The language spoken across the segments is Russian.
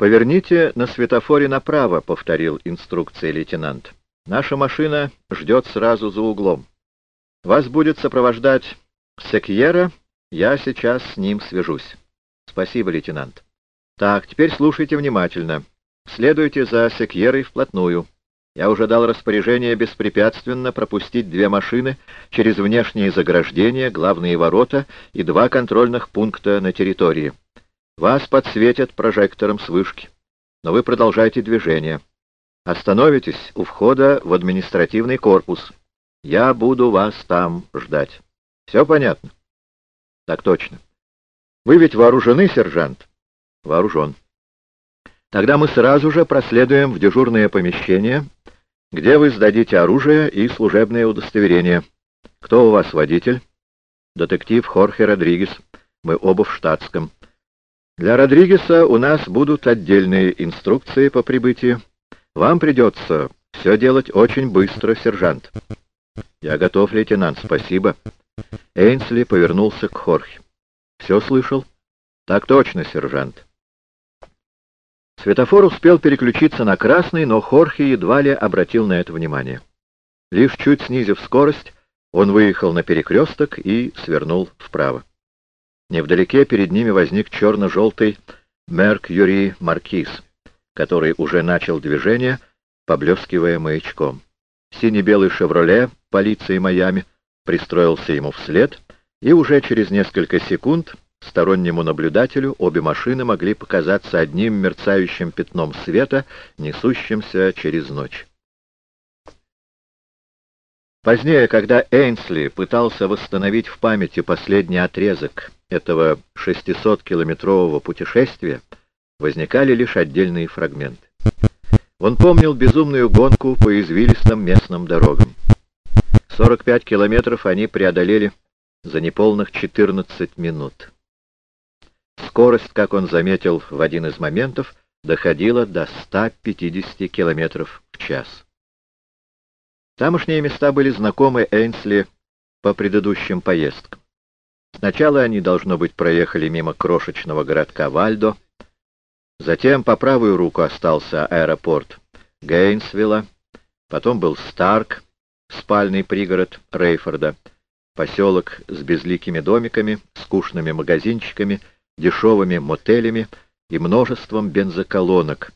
«Поверните на светофоре направо», — повторил инструкции лейтенант. «Наша машина ждет сразу за углом. Вас будет сопровождать Секьера, я сейчас с ним свяжусь». «Спасибо, лейтенант». «Так, теперь слушайте внимательно. Следуйте за Секьерой вплотную. Я уже дал распоряжение беспрепятственно пропустить две машины через внешние заграждения, главные ворота и два контрольных пункта на территории». Вас подсветят прожектором с вышки, но вы продолжаете движение. Остановитесь у входа в административный корпус. Я буду вас там ждать. Все понятно? Так точно. Вы ведь вооружены, сержант? Вооружен. Тогда мы сразу же проследуем в дежурное помещение, где вы сдадите оружие и служебное удостоверение. Кто у вас водитель? Детектив Хорхе Родригес. Мы оба в штатском. Для Родригеса у нас будут отдельные инструкции по прибытии. Вам придется все делать очень быстро, сержант. Я готов, лейтенант, спасибо. Эйнсли повернулся к Хорхе. Все слышал? Так точно, сержант. Светофор успел переключиться на красный, но Хорхе едва ли обратил на это внимание. Лишь чуть снизив скорость, он выехал на перекресток и свернул вправо. Невдалеке перед ними возник черно-желтый Мерк-Юри Маркиз, который уже начал движение, поблескивая маячком. Синий-белый «Шевроле» полиции Майами пристроился ему вслед, и уже через несколько секунд стороннему наблюдателю обе машины могли показаться одним мерцающим пятном света, несущимся через ночь. Позднее, когда Эйнсли пытался восстановить в памяти последний отрезок этого 600-километрового путешествия, возникали лишь отдельные фрагменты. Он помнил безумную гонку по извилистым местным дорогам. 45 километров они преодолели за неполных 14 минут. Скорость, как он заметил в один из моментов, доходила до 150 километров в час. Тамошние места были знакомы Эйнсли по предыдущим поездкам. Сначала они, должно быть, проехали мимо крошечного городка Вальдо, затем по правую руку остался аэропорт Гейнсвилла, потом был Старк, спальный пригород Рейфорда, поселок с безликими домиками, скучными магазинчиками, дешевыми мотелями и множеством бензоколонок.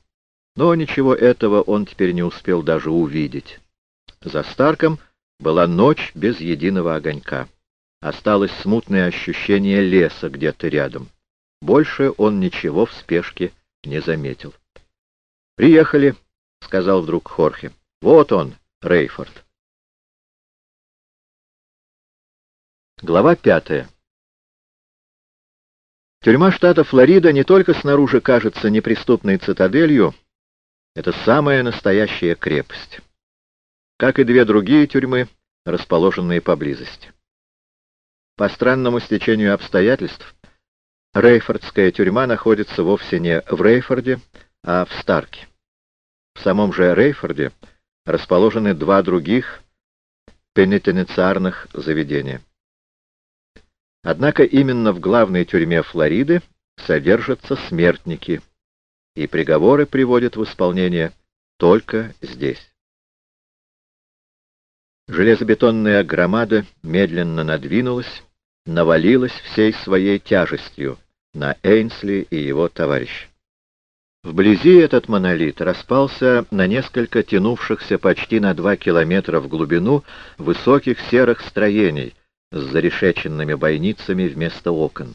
Но ничего этого он теперь не успел даже увидеть. За Старком была ночь без единого огонька. Осталось смутное ощущение леса где-то рядом. Больше он ничего в спешке не заметил. «Приехали», — сказал вдруг Хорхе. «Вот он, Рейфорд». Глава пятая. Тюрьма штата Флорида не только снаружи кажется неприступной цитаделью, это самая настоящая крепость как и две другие тюрьмы, расположенные поблизости. По странному стечению обстоятельств, Рейфордская тюрьма находится вовсе не в Рейфорде, а в Старке. В самом же Рейфорде расположены два других пенитенциарных заведения. Однако именно в главной тюрьме Флориды содержатся смертники, и приговоры приводят в исполнение только здесь. Железобетонная громада медленно надвинулась, навалилась всей своей тяжестью на Эйнсли и его товарища. Вблизи этот монолит распался на несколько тянувшихся почти на два километра в глубину высоких серых строений с зарешеченными бойницами вместо окон.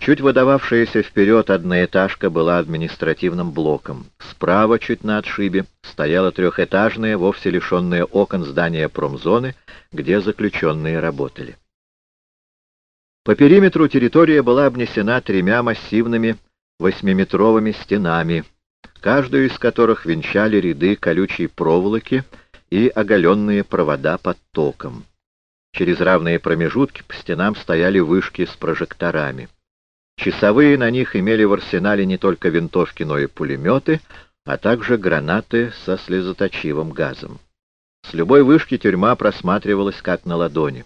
Чуть выдававшаяся вперед одноэтажка была административным блоком. Справа, чуть на отшибе, стояло трехэтажное, вовсе лишенное окон здание промзоны, где заключенные работали. По периметру территория была обнесена тремя массивными восьмиметровыми стенами, каждую из которых венчали ряды колючей проволоки и оголенные провода под током. Через равные промежутки по стенам стояли вышки с прожекторами. Часовые на них имели в арсенале не только винтовки, но и пулеметы, а также гранаты со слезоточивым газом. С любой вышки тюрьма просматривалась как на ладони.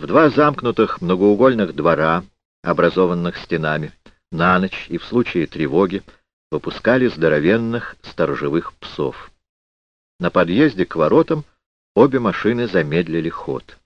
В два замкнутых многоугольных двора, образованных стенами, на ночь и в случае тревоги, выпускали здоровенных сторожевых псов. На подъезде к воротам обе машины замедлили ход.